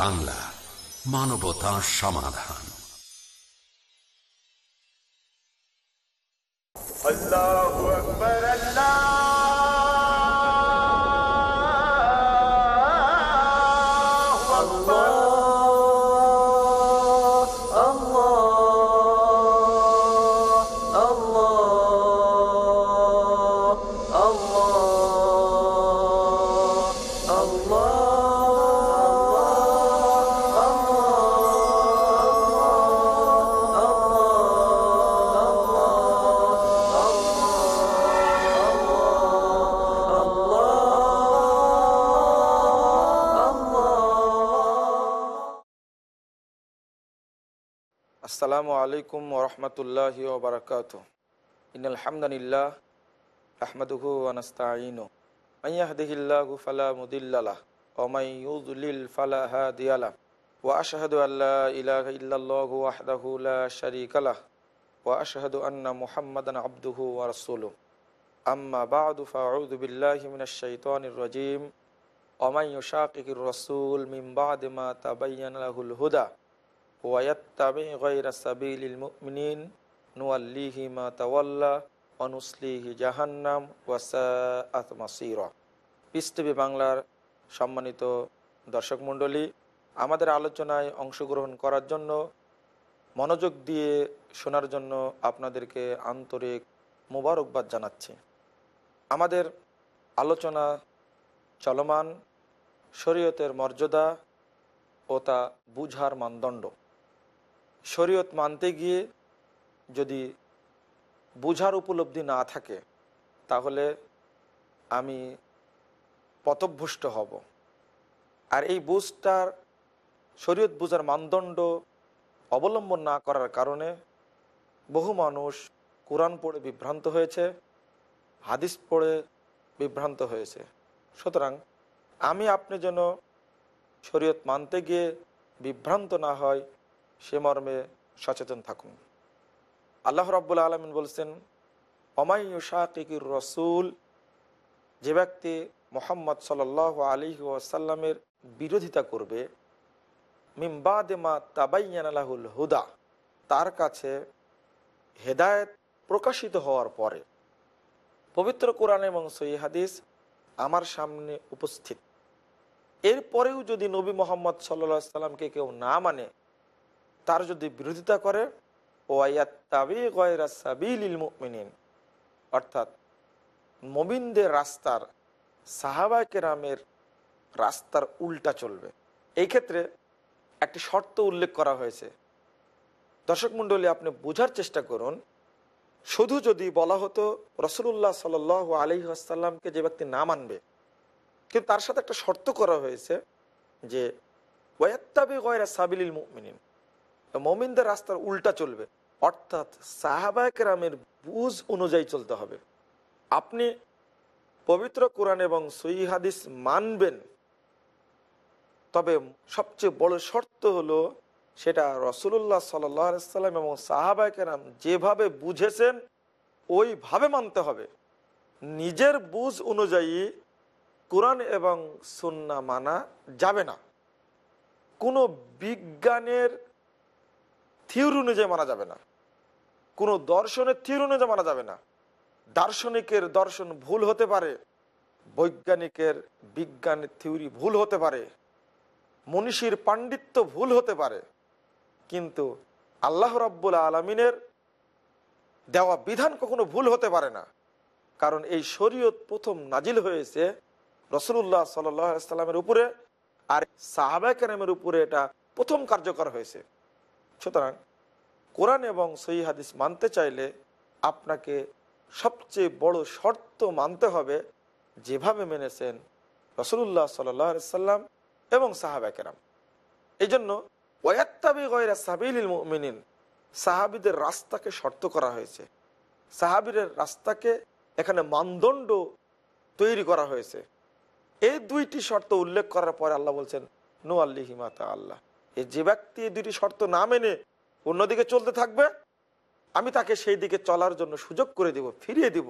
বাংলা মানবতা সমাধান। আল্লাহ আকবর আল্লাহ। আসসালামু আলাইকুম ওরহমতুল্লাহ ওবরাকাত ইনাল হামদানিল্লাহ আহমদুহু আনস্তাইনু মাইয়াহদিহিল্লাহু ফালা মুদিল্লালাহ ওয়া মাই ইউদ্লিল ফালা হাদিয়ালাহ ওয়া আশহাদু আল্লা ইলাহা ইল্লাল্লাহু ওয়াহদাহু লা শারীকা লাহ। ওয়া আশহাদু আন্না মুহাম্মাদান আবদুহু ওয়া রাসূলুহু। আম্মা বা'দু ফাআউযু বিল্লাহি মিনাশ শাইতানির রাজীম। ওয়া মান ইউশাকিকির রাসূল মিন বা'দি মা তাবাyyana লাহুল হুদা। ওয়াত্তাবি অনুসলিহি জাহান্নাম বাংলার সম্মানিত দর্শক মণ্ডলী, আমাদের আলোচনায় অংশগ্রহণ করার জন্য, মনোযোগ দিয়ে শোনার জন্য আপনাদেরকে আন্তরিক মোবারকবাদ জানাচ্ছি। আমাদের আলোচনা চলমান, শরীয়তের মর্যাদা ও তা বুঝার মানদণ্ড। শরীয়ত মানতে গিয়ে যদি বুঝার উপলব্ধি না থাকে, তাহলে আমি পথভ্রষ্ট হব। আর এই বুঝটার, শরীয়ত বুঝার মানদণ্ড অবলম্বন না করার কারণে বহু মানুষ কোরআন পড়ে বিভ্রান্ত হয়েছে, হাদিস পড়ে বিভ্রান্ত হয়েছে। সুতরাং আমি আপনি যেন শরীয়ত মানতে গিয়ে বিভ্রান্ত না হয় সে মর্মে সচেতন থাকুন। আল্লাহ রাব্বুল আলমিন বলছেন অমাইশাকির রসুল, যে ব্যক্তি মোহাম্মদ সাল আলী ওয়াসাল্লামের বিরোধিতা করবে মিমবাদেমা তাবাইয়ান আলাহুল হুদা, তার কাছে হেদায়েত প্রকাশিত হওয়ার পরে পবিত্র কোরআন এবং সই হাদিস আমার সামনে উপস্থিত। এরপরেও যদি নবী মোহাম্মদ সাল্লা সাল্লামকে কেউ না মানে তার যদি বিরোধিতা করে ও আয়াত্তাবিন অর্থাৎ মবিনদের রাস্তার সাহাবা কেরামের রাস্তার উল্টা চলবে। এই ক্ষেত্রে একটি শর্ত উল্লেখ করা হয়েছে। দর্শক মণ্ডলী, আপনি বোঝার চেষ্টা করুন, শুধু যদি বলা হতো রসুল্লাহ সাল আলি আসাল্লামকে যে ব্যক্তি না মানবে, কিন্তু তার সাথে একটা শর্ত করা হয়েছে যে ওয়াত্তাবি গয়রা সাবিলিল মুমিনিন। মমিনদের রাস্তার উল্টা চলবে। অর্থাৎ সাহাবায়কেরামের বুঝ অনুযায়ী চলতে হবে। আপনি পবিত্র কোরআন এবং সই হাদিস মানবেন, তবে সবচেয়ে বড় শর্ত হলো সেটা রসুল্লাহ সাল্লাম এবং সাহাবায়কেরাম যেভাবে বুঝেছেন, ওইভাবে মানতে হবে। নিজের বুঝ অনুযায়ী কোরআন এবং সুন্না মানা যাবে না। কোনো বিজ্ঞানের থিওরি অনুযায়ী মানা যাবে না। কোনো দর্শনের থিওরি অনুযায়ী মানা যাবে না। দার্শনিকের দর্শন ভুল হতে পারে, বৈজ্ঞানিকের বিজ্ঞানের থিওরি ভুল হতে পারে, মনীষীর পাণ্ডিত্য ভুল হতে পারে, কিন্তু আল্লাহ রব্বুল আলমিনের দেওয়া বিধান কখনো ভুল হতে পারে না। কারণ এই শরীয়ত প্রথম নাজিল হয়েছে রসুল্লাহ সাল্লামের উপরে, আর সাহাবাকেরামের উপরে এটা প্রথম কার্যকর হয়েছে। সুতরাং কোরআন এবং সহি হাদিস মানতে চাইলে আপনাকে সবচেয়ে বড় শর্ত মানতে হবে যেভাবে মেনেছেন রসুল্লাহ সাল্লাম এবং সাহাবাকেরাম এই জন্য ওয়াত্তাবি গয়রা সাবিল মিনিন সাহাবিদের রাস্তাকে শর্ত করা হয়েছে। সাহাবিদের রাস্তাকে এখানে মানদণ্ড তৈরি করা হয়েছে। এই দুইটি শর্ত উল্লেখ করার পরে আল্লাহ বলছেন নু আল্লিহিমাতা আল্লাহ যে ব্যক্তি এই দুইটি শর্ত না মেনে অন্যদিকে চলতে থাকবে, আমি তাকে সেই দিকে চলার জন্য সুযোগ করে দিব, ফিরিয়ে দিব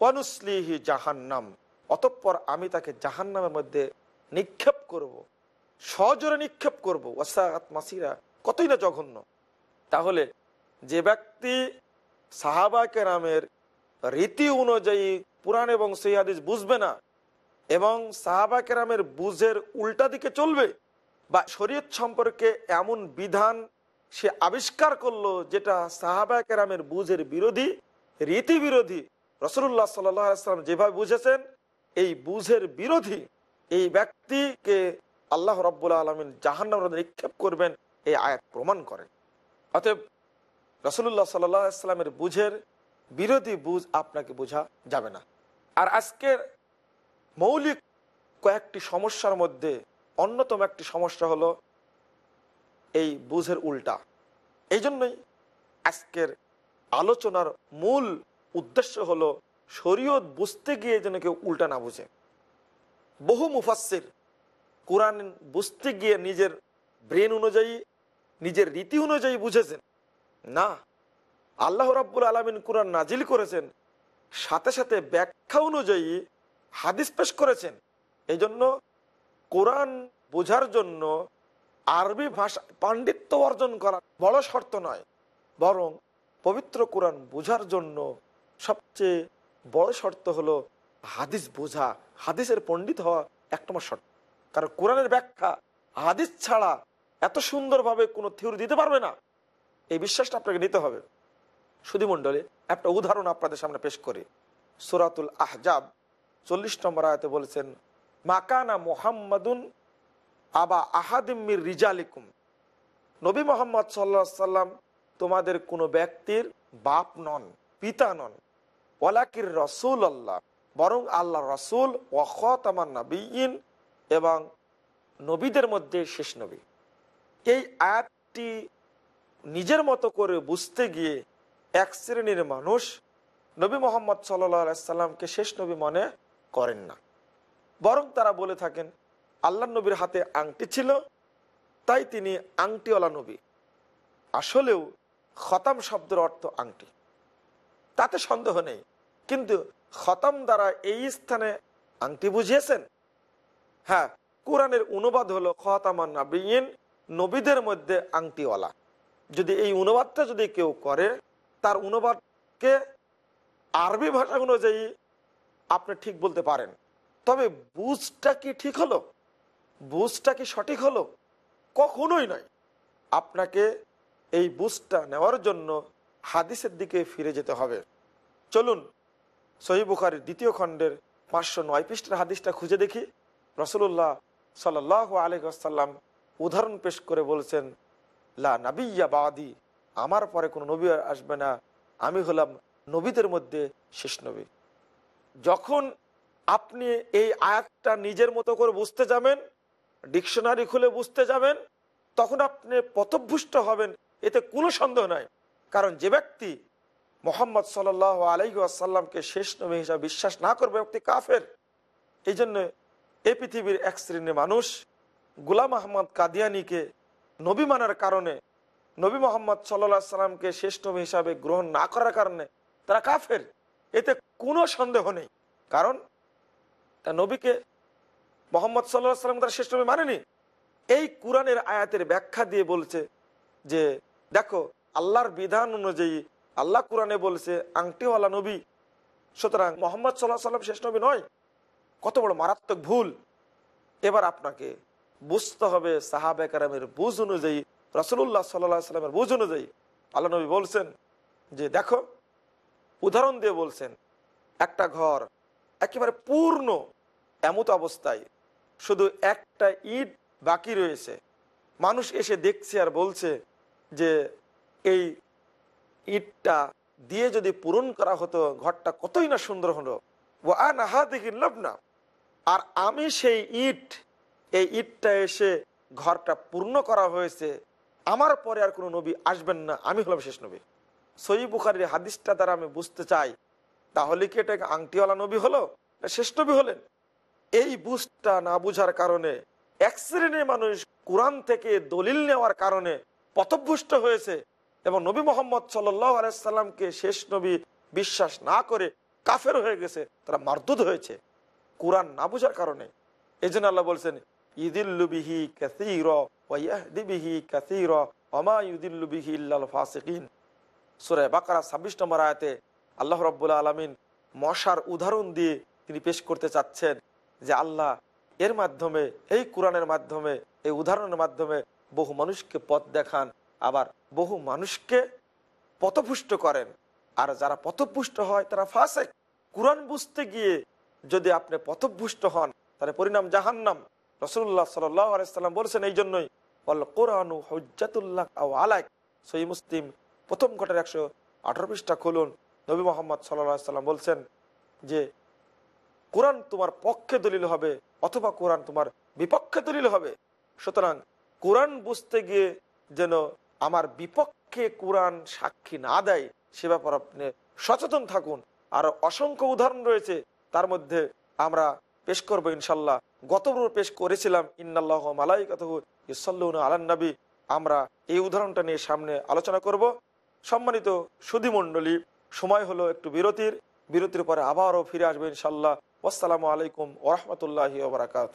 অনুসলিহি জাহান্নাম, অতঃপর আমি তাকে জাহান্নামের মধ্যে নিক্ষেপ করব। সজোরে নিক্ষেপ করব ওয়াসাত মাসিরা, কতই না জঘন্য তাহলে যে ব্যক্তি সাহাবা কেরামের রীতি অনুযায়ী পুরাণ এবং সেই হাদিস বুঝবে না, এবং সাহাবা কেরামের বুঝের উল্টা দিকে চলবে বা শরীয়ত সম্পর্কে এমন বিধান সে আবিষ্কার করল যেটা সাহাবা কেরামের বুঝের বিরোধী রীতি বিরোধী রসুল্লাহ সাল্লাম যেভাবে বুঝেছেন, এই বুঝের বিরোধী এই ব্যক্তিকে আল্লাহ রব্বুল্লা আলমিন জাহান্নাম নিক্ষেপ করবেন, এই আয়াত প্রমাণ করে। অতএব রসুল্লাহ সাল্লামের বুঝের বিরোধী বুঝ আপনাকে বোঝা যাবে না। আর আজকের মৌলিক কয়েকটি সমস্যার মধ্যে অন্যতম একটি সমস্যা হলো এই বুঝের উল্টা। এই জন্যই আজকের আলোচনার মূল উদ্দেশ্য হলো শরীয়ত বুঝতে গিয়ে যেন কেউ উল্টা না বুঝে। বহু মুফাসির কোরআন বুঝতে গিয়ে নিজের ব্রেন অনুযায়ী, নিজের রীতি অনুযায়ী বুঝেছেন। না, আল্লাহ রাব্বুল আলমিন কোরআন নাজিল করেছেন, সাথে সাথে ব্যাখ্যা অনুযায়ী হাদিস পেশ করেছেন। এই জন্য কোরআন বোঝার জন্য আরবি ভাষা, পাণ্ডিত্য অর্জন করা বড় শর্ত নয়। বরং পবিত্র কোরআন বোঝার জন্য সবচেয়ে বড় শর্ত হলো হাদিস বোঝা। হাদিসের পণ্ডিত হওয়া এক নম্বর শর্ত। কারণ কোরআনের ব্যাখ্যা হাদিস ছাড়া এত সুন্দরভাবে কোনো থিওরি দিতে পারবে না। এই বিশ্বাসটা আপনাকে নিতে হবে। সুধী মণ্ডলী, একটা উদাহরণ আপনাদের সামনে পেশ করি। সুরাতুল আহজাব চল্লিশ নম্বর আয়তে বলেছেন মাকানা মোহাম্মদুন আবা আহাদিমির রিজালিকুম। নবী মোহাম্মদ সাল্লা সাল্লাম তোমাদের কোনো ব্যক্তির বাপ নন, পিতা নন। ওয়ালাকির রসুল আল্লাহ বরং আল্লাহ রসুল ওয়াখত আমার নবীন এবং নবীদের মধ্যে শেষ নবী। এই আয়াতটি নিজের মতো করে বুঝতে গিয়ে এক শ্রেণির মানুষ নবী মোহাম্মদ সাল্লামকে শেষ নবী মনে করেন না। বরং তারা বলে থাকেন, আল্লাহ নবীর হাতে আংটি ছিল, তাই তিনি আংটিওয়ালা নবী। আসলেও খতাম শব্দের অর্থ আংটি। তাতে সন্দেহ নেই, কিন্তু খতাম দ্বারা এই স্থানে আংটি বুঝিয়েছেন? হ্যাঁ কোরআনের অনুবাদ হলো খতামান নাবিয়িন, নবীদের মধ্যে আংটিওয়ালা। যদি এই অনুবাদটা যদি কেউ করে, তার অনুবাদকে আরবি ভাষা অনুযায়ী আপনি ঠিক বলতে পারেন। তবে বুঝটা কি ঠিক হলো? বুঝটা কি সঠিক হলো? কখনোই নয়। আপনাকে এই বুঝটা নেওয়ার জন্য হাদিসের দিকে ফিরে যেতে হবে। চলুন, সহি বুখারির দ্বিতীয় খণ্ডের পাঁচশো নয় পৃষ্ঠের হাদিসটা খুঁজে দেখি। রসুল্লাহ সাল আলহাম উদাহরণ পেশ করে বলছেন, লা নাবিয়া বাদি, আমার পরে কোনো নবী আসবে না। আমি হলাম নবীদের মধ্যে শেষ নবী। যখন আপনি এই আয়াতটা নিজের মতো করে বুঝতে যাবেন, ডিকশনারি খুলে বুঝতে যাবেন, তখন আপনি পথভুষ্ট হবেন, এতে কোনো সন্দেহ নাই। কারণ যে ব্যক্তি মোহাম্মদ সাল আলাইহি আসাল্লামকে শেষ নবী হিসাবে বিশ্বাস না করবে, ব্যক্তি কাফের। এই জন্য এই পৃথিবীর এক শ্রেণির মানুষ গুলাম আহমদ কাদিয়ানিকে নবী মানার কারণে, নবী মোহাম্মদ সাল্লা সাল্লামকে শেষ নবী হিসাবে গ্রহণ না করার কারণে তারা কাফের। এতে কোনো সন্দেহ নেই। কারণ তা নবীকে মোহাম্মদ সাল্লাহ সাল্লাম তারা শেষ নবী মানেনি? এই কোরআনের আয়াতের ব্যাখ্যা দিয়ে বলছে যে, দেখো, আল্লাহর বিধান অনুযায়ী আল্লাহ কোরআনে বলছে, আংটিওয়ালা নবী, সুতরাং মোহাম্মদ সাল্লাহ সাল্লাম শেষ নবী নয়। কত বড় মারাত্মক ভুল। এবার আপনাকে বুঝতে হবে সাহাবেকারামের বুঝ অনুযায়ী রসুল্লাহ সাল্লাহ সাল্লামের বুঝ অনুযায়ী আল্লাহ নবী বলছেন যে, দেখো, উদাহরণ দিয়ে বলছেন, একটা ঘর একেবারে পূর্ণ এমত অবস্থায় শুধু একটা ইট বাকি রয়েছে। মানুষ এসে দেখছে আর বলছে যে এই ইটটা দিয়ে যদি পূরণ করা হতো, ঘরটা কতই না সুন্দর হলো। ও আহা দেখি লাভ না আর আমি সেই ইট, এই ইটটা এসে ঘরটা পূর্ণ করা হয়েছে, আমার পরে আর কোনো নবী আসবেন না। আমি হলাম শেষ নবী। সই বুখারির হাদিসটা দ্বারা আমি বুঝতে চাই তাহলে কি এটা আংটিওয়ালা নবী হলো? শেষ নবী হলেন? এই বুঝটা না বুঝার কারণে এক শ্রেণির মানুষ কোরআন থেকে দলিল নেওয়ার কারণে পথভ্রষ্ট হয়েছে এবং নবী মোহাম্মদ সাল্লাহ আলাইসাল্লামকে শেষ নবী বিশ্বাস না করে কাফের হয়ে গেছে, তারা মারদুদ হয়েছে কোরআন না বুঝার কারণে। এই জন্য আল্লাহ বলছেন ইদিল্লু বিহি কাসীর ওয়া ইয়াহদি বিহি কাসীর ওয়া মা ইউদিল্লু বিহি ইল্লাল ফাসিকিন। সূরা বাকারা 26 নম্বর আয়াতে আল্লাহ রাব্বুল আলামিন মশার উদাহরণ দিয়ে তিনি পেশ করতে চাচ্ছেন যে আল্লাহ এর মাধ্যমে, এই কোরআনের মাধ্যমে, এই উদাহরণের মাধ্যমে বহু মানুষকে পথ দেখান, আবার বহু মানুষকে পথপুষ্ট করেন। আর যারা পথপুষ্ট হয়, তারা ফাসেক। কোরআন বুঝতে গিয়ে যদি আপনি পথভুষ্ট হন, তাহলে পরিণাম জাহান্নাম। রসুল্লাহ সাল্লাম বলছেন এই জন্যই কোরআনু হজ্জাতুল্লাহ আলাইক। সই মুসলিম প্রথম ঘটের একশো আঠারো পৃষ্ঠা খুলুন। নবী মোহাম্মদ সাল্লাম বলছেন যে, কোরআন তোমার পক্ষে দলিল হবে অথবা কোরআন তোমার বিপক্ষে দলিল হবে। সুতরাং কোরআন বুঝতে গিয়ে যেন আমার বিপক্ষে কোরআন সাক্ষী না দেয়, সে ব্যাপার আপনি সচেতন থাকুন। আর অসংখ্য উদাহরণ রয়েছে, তার মধ্যে আমরা পেশ করব ইনশাল্লাহ গতবার পেশ করেছিলাম, ইন্নাল্লাহ মালাই কথা ইসল্লুন আলান্নবী আমরা এই উদাহরণটা নিয়ে সামনে আলোচনা করব। সম্মানিত সুধীমণ্ডলী সময় হলো একটু বিরতির। বিরতির পরে আবারও ফিরে আসবে ইনশাল্লাহ আসসালামু আলাইকুম ওরহমতুল্লাহ ওবরাকাত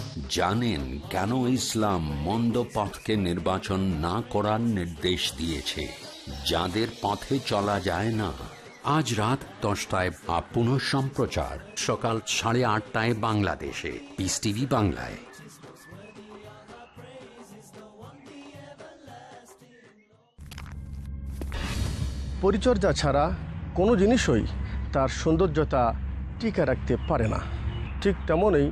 জানেন কেন ইসলাম মন্দ পথকে নির্বাচন না করার নির্দেশ দিয়েছে। যাদের পথে চলা যায় না। আজ রাত দশটায় বা পুনঃ সম্প্রচার সকাল সাড়ে আটটায় বাংলাদেশে। পিস টিভি বাংলায়। পরিচর্যা ছাড়া কোনো জিনিসই তার সৌন্দর্যতা টিকে রাখতে পারে না। ঠিক তেমনই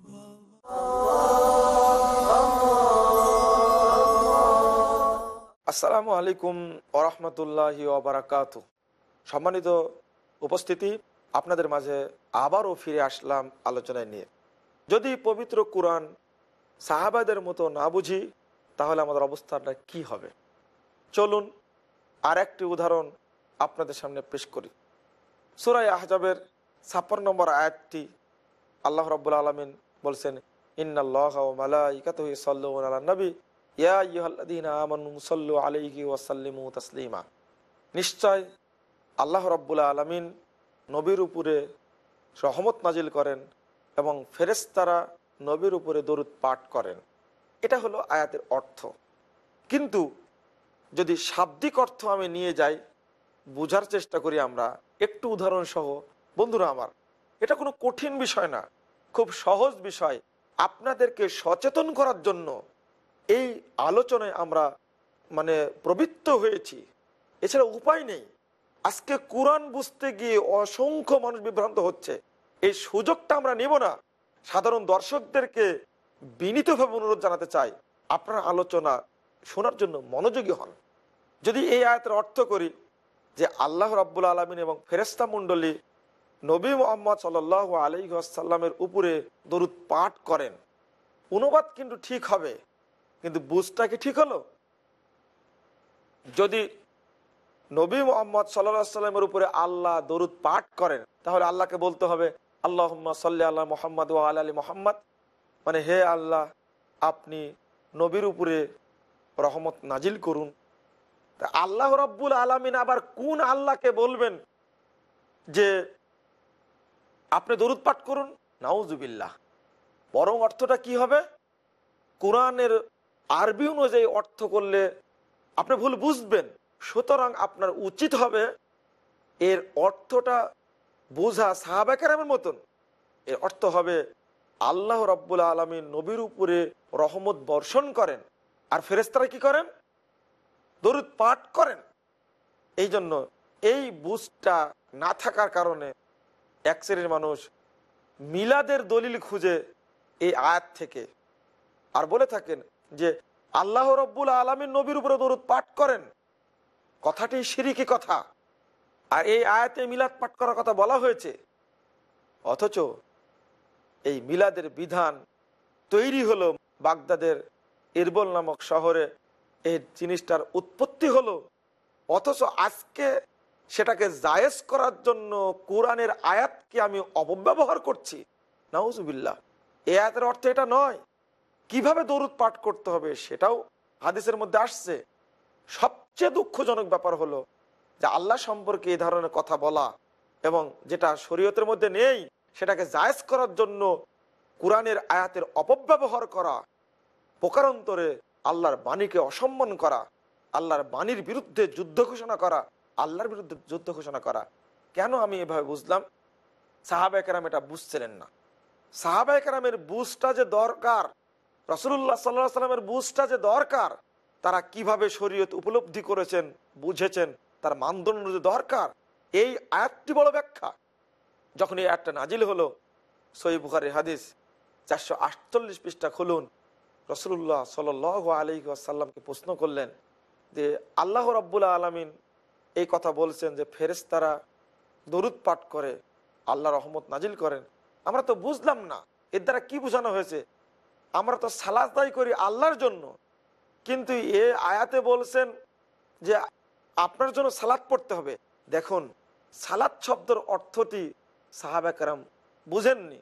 আসসালামু আলাইকুম ওরহমতুল্লাহ ওবরাকাত। সম্মানিত উপস্থিতি, আপনাদের মাঝে আবারও ফিরে আসলাম আলোচনায় নিয়ে। যদি পবিত্র কোরআন সাহাবাদের মতো না বুঝি, তাহলে আমাদের অবস্থাটা কি হবে? চলুন আর একটি উদাহরণ আপনাদের সামনে পেশ করি। সুরাই আহজাবের ছাপ্পান্ন নম্বর আয়াতটি আল্লাহ রব্বুল আলমিন বলছেন, ইন্নাল্লাহ মালাইকাতুহু ইউসাল্লুনা আলান নবী। নিশ্চয় আল্লাহ রাব্বুল আলামিন নবীর উপরে রহমত নাজিল করেন এবং ফেরেশতারা নবীর উপরে দরুদ পাঠ করেন। এটা হলো আয়াতের অর্থ। কিন্তু যদি শাব্দিক অর্থ আমি নিয়ে যাই, বোঝার চেষ্টা করি আমরা, একটু উদাহরণ সহ বন্ধুরা আমার, এটা কোনো কঠিন বিষয় না, খুব সহজ বিষয়। আপনাদেরকে সচেতন করার জন্য এই আলোচনায় আমরা মানে প্রবৃত্ত হয়েছি। এছাড়া উপায় নেই। আজকে কোরআন বুঝতে গিয়ে অসংখ্য মানুষ বিভ্রান্ত হচ্ছে। এই সুযোগটা আমরা নেব না। সাধারণ দর্শকদেরকে বিনীতভাবে অনুরোধ জানাতে চাই, আপনার আলোচনা শোনার জন্য মনোযোগী হন। যদি এই আয়াতের অর্থ করি যে আল্লাহ রাব্বুল আলমিন এবং ফেরেস্তা মণ্ডলী নবী মোহাম্মদ সাল আলী আসাল্লামের উপরে দরুদ পাঠ করেন, অনুবাদ কিন্তু ঠিক হবে। কিন্তু বুঝটা কি ঠিক হলো? যদি নবী মোহাম্মদ সাল্লা সাল্লামের উপরে আল্লাহ দরুদ পাঠ করেন, তাহলে আল্লাহকে বলতে হবে আল্লাহ সাল্লি আল্লাহ মোহাম্মদ ও আলী মোহাম্মদ। মানে হে আল্লাহ, আপনি নবীর উপরে রহমত নাজিল করুন। তা আল্লাহ রব্বুল আলমিন আবার কোন আল্লাহকে বলবেন যে, আপনি দরুদ পাঠ করুন? নাউজুবিল্লাহ। বরং অর্থটা কি হবে? কোরআনের আরবি অনুযায়ী অর্থ করলে আপনি ভুল বুঝবেন। সুতরাং আপনার উচিত হবে এর অর্থটা বোঝা সাহাবাকেরামের মতন। এর অর্থ হবে আল্লাহ রব্বুল আলমী নবীর উপরে রহমত বর্ষণ করেন। আর ফেরেস্তারা কি করেন? দরুদ পাঠ করেন। এই জন্য এই বুঝটা না থাকার কারণে এক শ্রেণির মানুষ মিলাদের দলিল খুঁজে এই আয়াত থেকে আর বলে থাকেন যে আল্লাহ রব্বুল আলমীর নবীর উপরে দরুদ পাঠ করেন। কথাটি সিরিকি কথা। আর এই আয়াতে মিলাদ পাঠ করার কথা বলা হয়েছে। অথচ এই মিলাদের বিধান তৈরি হলো বাগদাদের ইরবল নামক শহরে। এই জিনিসটার উৎপত্তি হলো। অথচ আজকে সেটাকে জায়েজ করার জন্য কোরআনের আয়াতকে আমি অপব্যবহার করছি। নাউজুবিল্লাহ। এ আয়াতের অর্থ এটা নয়। কীভাবে দরুদ পাঠ করতে হবে সেটাও হাদিসের মধ্যে আসছে। সবচেয়ে দুঃখজনক ব্যাপার হলো যে আল্লাহ সম্পর্কে এই ধরনের কথা বলা এবং যেটা শরীয়তের মধ্যে নেই, সেটাকে জায়েজ করার জন্য কোরআনের আয়াতের অপব্যবহার করা, প্রকারান্তরে আল্লাহর বাণীকে অসম্মান করা, আল্লাহর বাণীর বিরুদ্ধে যুদ্ধ ঘোষণা করা, আল্লাহর বিরুদ্ধে যুদ্ধ ঘোষণা করা। কেন আমি এভাবে বুঝলাম? সাহাবাহাম এটা বুঝছিলেন না। সাহাবাহামের বুঝটা যে দরকার রসুল্লাহ সাল্লাহ সাল্লামের বুঝটা যে দরকার, তারা কীভাবে শরীয়ত উপলব্ধি করেছেন, বুঝেছেন, তার মানদণ্ড যে দরকার, এই আয়াতটি বড় ব্যাখ্যা। যখন এই আয়াতটা নাজিল হলো সই বুখারি হাদিস চারশো আটচল্লিশ পৃষ্ঠা খুলুন রসুল্লাহ সাল আলী আসাল্লামকে প্রশ্ন করলেন যে, আল্লাহ রব্বুল্লা আলমিন এই কথা বলছেন যে ফেরেস্তারা দরুদ পাঠ করে, আল্লাহ রহমত নাজিল করেন। আমরা তো বুঝলাম না, এর দ্বারা কি বোঝানো হয়েছে? আমরা তো সালাদ দায়ী করি আল্লাহর জন্য। কিন্তু এ আয়াতে বলছেন যে আপনার জন্য সালাদ পড়তে হবে। দেখুন সালাদ শব্দের অর্থটি সাহাবাকারাম বুঝেননি।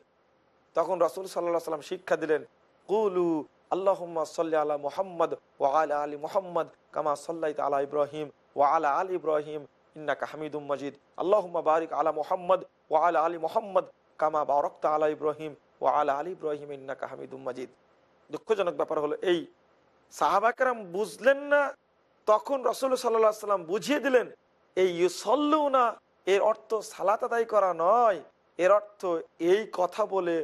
তখন রসুল সাল্লাহ সাল্লাম শিক্ষা দিলেন, কুলু আল্লাহ সাল্লি আলা মোহাম্মদ ও আলা আলী মোহাম্মদ কামা সাল্লাই আলা ইব্রাহিম ও আলা আলী ইব্রাহিম ইন্নাকা হামিদুম মজিদ। আল্লাহ বারিক আলা মোহাম্মদ ও আলা আলী মোহাম্মদ কামা বারক্তা আলা ইব্রাহিম ও আলা আলী ইব্রাহিম ইন্নাকা হামিদুম মাজিদ। দুঃখজনক ব্যাপার হলো এই সাহাবাকারাম বুঝলেন না, তখন রসুল সাল্লাহ সাল্লাম বুঝিয়ে দিলেন, এই ইউসল্লু না এর অর্থ সালাত আদায় করা নয়, এর অর্থ এই কথা বলে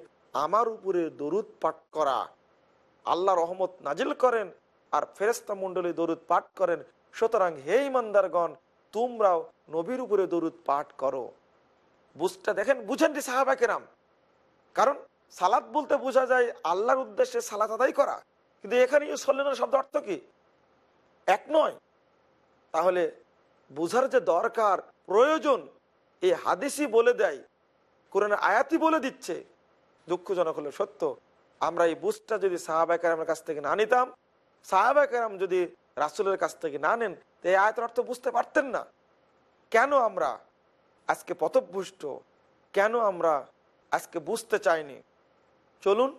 আমার উপরে দরুদ পাঠ করা। আল্লাহ রহমত নাজিল করেন আর ফেরেস্তা মন্ডলী দরুদ পাঠ করেন। সুতরাং হে ইমানদারগণ তোমরাও নবীর উপরে দরুদ পাঠ করো। বুঝটা দেখেন বুঝেন রে সাহাবাকেরাম কারণ সালাদ বলতে বোঝা যায় আল্লাহর উদ্দেশ্যে সালাত আদায় করা। কিন্তু এখানে সল্লেনের শব্দ অর্থ কি? এক নয়। তাহলে বুঝার যে দরকার, প্রয়োজন, এই হাদিসই বলে দেয় কোরআন আয়াতি বলে দিচ্ছে। দুঃখজনক হলো, সত্য। আমরা এই বুঝটা যদি সাহাবাকেরামের কাছ থেকে না নিতাম সাহাবাকেরাম যদি রাসুলের কাছ থেকে না নেন, তো এই আয়াতের অর্থ বুঝতে পারতেন না। কেন আমরা আজকে পথভুষ্ট কেন আমরা আজকে বুঝতে চাইনি? চলুন,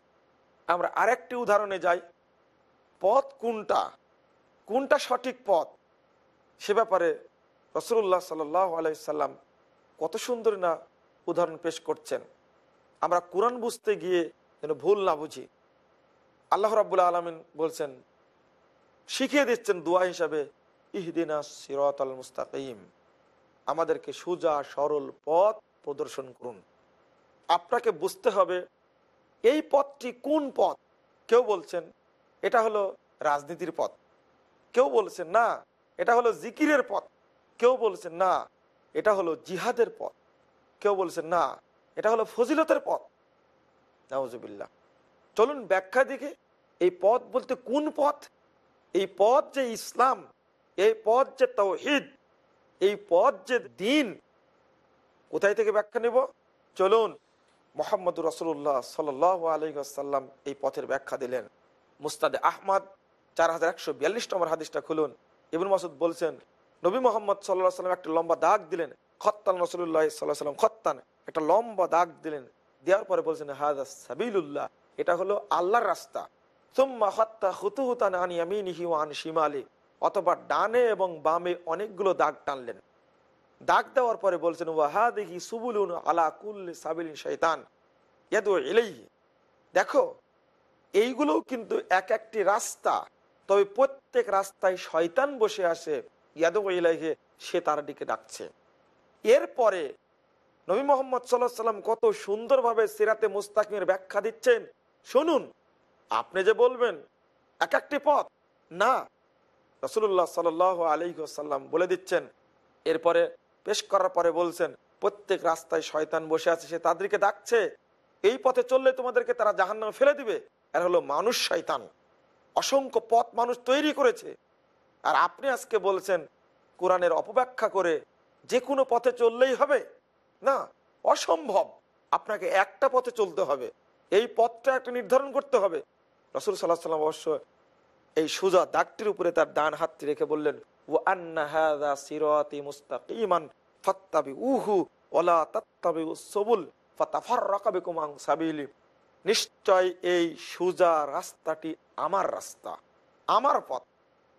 আমরা আরেকটি উদাহরণে যাই। পথ কোনটা? কোনটা সঠিক পথ? সে ব্যাপারে রসুল্লাহ সাল্লাহ আলাইসাল্লাম কত সুন্দর না উদাহরণ পেশ করছেন। আমরা কোরআন বুঝতে গিয়ে যেন ভুল না বুঝি। আল্লাহ রাবুল্লাহ আলমিন বলছেন, শিখিয়ে দিচ্ছেন দোয়া হিসাবে, ইহদিনা সিরত আল মুস্তাকিম। আমাদেরকে সোজা সরল পথ প্রদর্শন করুন। আপনাকে বুঝতে হবে এই পথটি কোন পথ কেউ বলছেন, এটা হলো রাজনীতির পথ কেউ বলছেন, না, এটা হলো জিকিরের পথ কেউ বলছেন, না, এটা হলো জিহাদের পথ কেউ বলছেন, না, এটা হলো ফজিলতের পথ নওয়াজবিল্লা চলুন ব্যাখ্যা দিকে এই পথ বলতে কোন পথ এই পথ যে ইসলাম, এই পথ যে তৌহিদ এই পথ যে দিন, কোথায় থেকে ব্যাখ্যা নেব? চলুন মোহাম্মদ রসুল্লাহ সাল আলহাসাল্লাম এই পথের ব্যাখ্যা দিলেন। মুস্তাদে আহমদ, চার হাজার একশো বিয়াল্লিশ নম্বর হাদিসটা খুলুন। ইবুল মাসুদ বলছেন, নবী মোহাম্মদ সাল্লাহ সাল্লাম একটা লম্বা দাগ দিলেন। খত্তান রসুল্লাহ সাল্লাহ সাল্লাম খত্তান, একটা লম্বা দাগ দিলেন। দেওয়ার পরে বলছেন হাজা সাবিল্লাহ এটা হলো আল্লাহর রাস্তা। তুম্মা হত্যা হুতু হুতান আনি আমিনিহি আন শিমালি, অথবা ডানে এবং বামে অনেকগুলো দাগ টানলেন। দাগ দেওয়ার পরে বলছেন ওয়াহাদিহি সুবুলুন আলা কুল্লি সাবিল শৈতান এলেই দেখো এইগুলোও কিন্তু এক একটি রাস্তা, তবে প্রত্যেক রাস্তায় শয়তান বসে আসে ইয়াদু সে তার দিকে ডাকছে। এরপরে নবী মোহাম্মদ সাল্লাহ সাল্লাম কত সুন্দরভাবে সিরাতে মুস্তাকিমের ব্যাখ্যা দিচ্ছেন। শুনুন, আপনি যে বলবেন, এক একটি পথ। না রসুল্লাহ সাল আলিহাসাল্লাম বলে দিচ্ছেন। এরপরে পেশ করার পরে বলছেন, প্রত্যেক রাস্তায় শয়তান বসে আছে, সে তাদেরকে ডাকছে। এই পথে চললে তোমাদেরকে তারা জাহান নামে ফেলে দিবে। এর হলো মানুষ শয়তান। অসংখ্য পথ মানুষ তৈরি করেছে। আর আপনি আজকে বলছেন, কোরআনের অপব্যাখ্যা করে যে কোনো পথে চললেই হবে? না, অসম্ভব। আপনাকে একটা পথে চলতে হবে। এই পথটা একটা নির্ধারণ করতে হবে। রসুল সাল্লাহ সাল্লাম অবশ্য এই সুজা দাগটির উপরে তার ডান হাতটি রেখে বললেন ও আন্না সিরাতি মুস্তাকিমান ফাত্তাবি উহু ওলা তাত্তাবি সবুল ফাতাফাররাকা বিকুম আন সাবিলি। নিশ্চয় এই সুজা রাস্তাটি আমার রাস্তা, আমার পথ।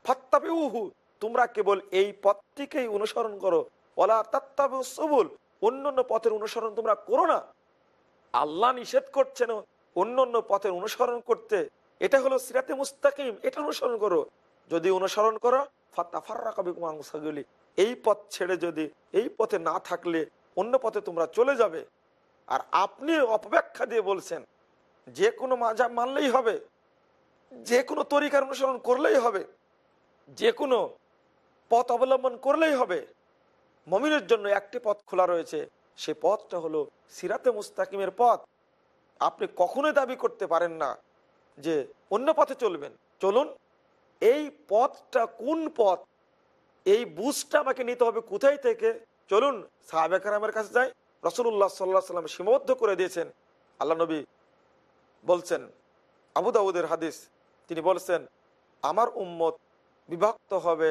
ফাত্তাবি উহু তোমরা কেবল এই পথটিকেই অনুসরণ করো। ওলা তাত্তাবি সবুল অন্য অন্য পথের অনুসরণ তোমরা করো না। আল্লাহ নিষেধ করছেন অন্য অন্য পথের অনুসরণ করতে। এটা হলো সিরাতে মুস্তাকিম, এটা অনুসরণ করো। যদি অনুসরণ করো ফাত্তাফাররাকাবিকুমাংসাগুলি এই পথ ছেড়ে যদি, এই পথে না থাকলে অন্য পথে তোমরা চলে যাবে। আর আপনি অপব্যাখ্যা দিয়ে বলছেন, যে কোনো মাঝাব মানলেই হবে। যে কোনো তরিকার অনুসরণ করলেই হবে। যে কোনো পথ অবলম্বন করলেই হবে। মমিনের জন্য একটি পথ খোলা রয়েছে, সে পথটা হলো সিরাতে মুস্তাকিমের পথ। আপনি কখনোই দাবি করতে পারেন না। যে অন্য পথে চলবেন। চলুন, এই পথটা কোন পথ? এই বুঝটা আমাকে নিতে হবে কোথায় থেকে? চলুন সাহাবেকার কাছে যাই। রসুল্লাহ সাল্লাহ সাল্লাম সীমাবদ্ধ করে দিয়েছেন। আল্লাহ নবী বলছেন, আবু দাউদের হাদিস, তিনি বলছেন, আমার উম্মত বিভক্ত হবে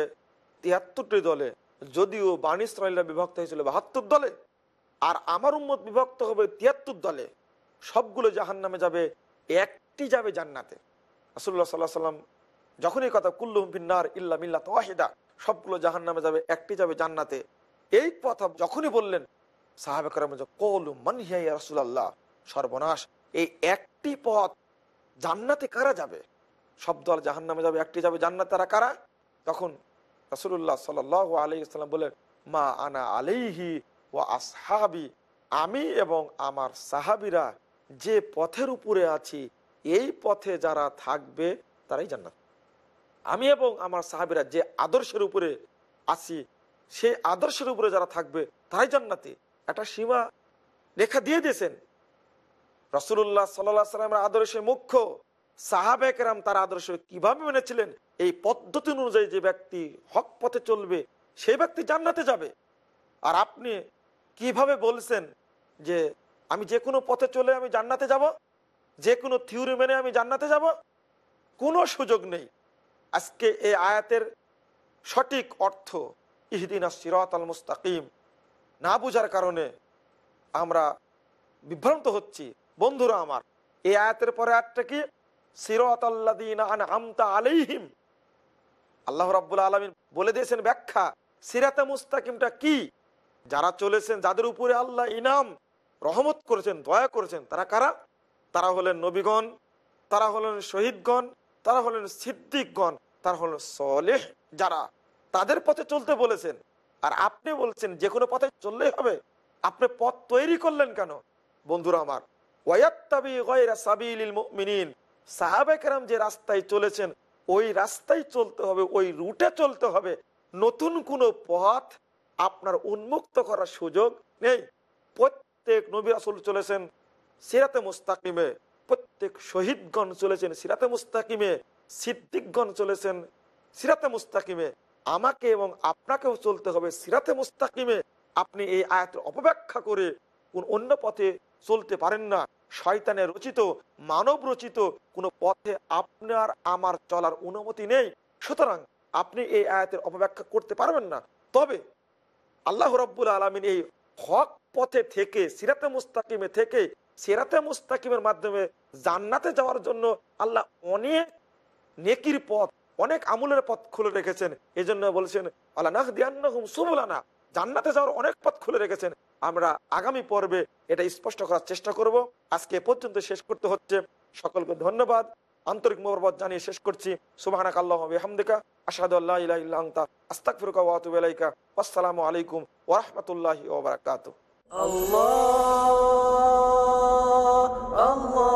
তিয়াত্তরটি দলে, যদিও বাণী ইসরায়েলরা বিভক্ত হয়েছিল বাহাত্তর দলে। আর আমার উম্মত বিভক্ত হবে তিয়াত্তর দলে। সবগুলো জাহান নামে যাবে একটি যাবে জান্নাতে। রাসুল্লাহ সাল্লাহ সাল্লাম যখনই কথা কুল্লুম বিন্নার ইল্লা মিল্লা তোয়াহিদা সবগুলো জাহান নামে যাবে, একটি যাবে জান্নাতে। এই কথা যখনই বললেন সাহাবে করাম কলু মানহিয়া রাসুল্লাহ সর্বনাশ। এই একটি পথ জান্নাতে কারা যাবে? সব দল জাহান নামে যাবে, একটি যাবে জান্নাত। তারা কারা? তখন রাসুল্লাহ সাল আলাইসাল্লাম বলেন মা আনা আলাইহি ও আসহাবি, আমি এবং আমার সাহাবিরা যে পথের উপরে আছি এই পথে যারা থাকবে, তারাই জান্নাত। আমি এবং আমার সাহাবিরা যে আদর্শের উপরে আছি, সেই আদর্শের উপরে যারা থাকবে, তারাই জান্নাতি। একটা সীমা রেখা দিয়ে দিয়েছেন। রসুল্লাহ সাল্লাহ সাল্লামের আদর্শে মুখ্য সাহাবেকেরাম তার আদর্শ কীভাবে মেনেছিলেন? এই পদ্ধতি অনুযায়ী যে ব্যক্তি হক পথে চলবে, সেই ব্যক্তি জান্নাতে যাবে। আর আপনি কীভাবে বলছেন যে, আমি যে কোনো পথে চলে আমি জান্নাতে যাব? যে কোনো থিওরি মেনে আমি জান্নাতে যাব। কোনো সুযোগ নেই। আজকে এই আয়াতের সঠিক অর্থ ইহদিনা সিরাত আল মুস্তাকিম। না বুঝার কারণে আমরা বিভ্রান্ত হচ্ছি। বন্ধুরা আমার, এই আয়াতের পরে আয়াতটা কি? সিরাতাল্লাযীনা আনআমতা আলাইহিম। আল্লাহ রাব্বুল আলামিন বলে দিয়েছেন ব্যাখ্যা, সিরাতে মুস্তাকিমটা কি? যারা চলেছেন, যাদের উপরে আল্লাহ ইনাম, রহমত করেছেন, দয়া করেছেন, তারা কারা? তারা হলেন নবীগণ, তারা হলেন শহীদগণ, তারা হলেন সিদ্দিকগণ, তারা হলেন সলেহ যারা তাদের পথে চলতে বলেছেন। আর আপনি বলছেন যে কোনো পথে চললেই হবে। আপনি পথ তৈরি করলেন কেন? বন্ধুরা আমার সাহাবেকেরাম যে রাস্তায় চলেছেন, ওই রাস্তায় চলতে হবে, ওই রুটে চলতে হবে। নতুন কোনো পথ আপনার উন্মুক্ত করার সুযোগ নেই। প্রত্যেক নবী আসল চলেছেন সিরাতে মুস্তাকিমে প্রত্যেক শহীদগণ চলেছেন, সিরাতে মুস্তাকিমে সিদ্দিকগণ চলেছেন, সিরাতে মুস্তাকিমে আমাকে এবং আপনাকেও চলতে হবে। সিরাতে মুস্তাকিমে আপনি এই আয়াতের অপব্যাখ্যা করে কোন অন্য পথে চলতে পারেন না। শয়তানের রচিত, মানব রচিত কোনো পথে আপনার আমার চলার অনুমতি নেই। সুতরাং আপনি এই আয়াতের অপব্যাখ্যা করতে পারবেন না। তবে আল্লাহ রব্বুল আলমিন এই হক পথে থেকে, সিরাতে মুস্তাকিমে থেকে সিরাতে মুস্তাকিমের মাধ্যমে জান্নাতে যাওয়ার জন্য আল্লাহ অনেক নেকির পথ, অনেক আমলের পথ খুলে রেখেছেন। এই জন্য বলছেন আল্লাহ নাহ সুবুলানা। জান্নাতে যাওয়ার অনেক পথ খুলে রেখেছেন। আমরা আগামী পর্বে এটা স্পষ্ট করার চেষ্টা করব। আজকে পর্যন্ত শেষ করতে হচ্ছে। সকলকে ধন্যবাদ। আন্তরিক মোহরবত জানিয়ে শেষ করছি। সুবাহানাক আল্লাহ হামদিকা আসাদু আল্লাহ ইলাহা ইল্লা আনতা। আস্তাগফিরুকা ওয়া আতুবু ইলাইকা। আসসালামু আলাইকুম ওয়া রাহমাতুল্লাহি ওয়া الله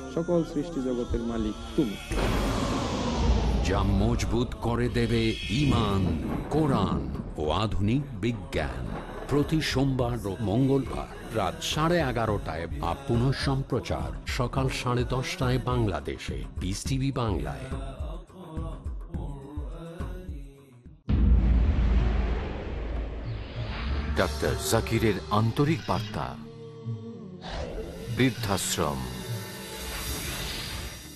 সকল সৃষ্টি জগতের মালিক তুমি। যা মজবুত করে দেবে ইমান কোরআন ও আধুনিক বিজ্ঞান। প্রতি সোমবার ও মঙ্গলবার রাত সাড়ে এগারোটায় বা পুনঃ সম্প্রচার সকাল সাড়ে দশটায় বাংলাদেশে। পিস টিভি বাংলায়। ডাক্তার জাকিরের আন্তরিক বার্তা। বৃদ্ধাশ্রম।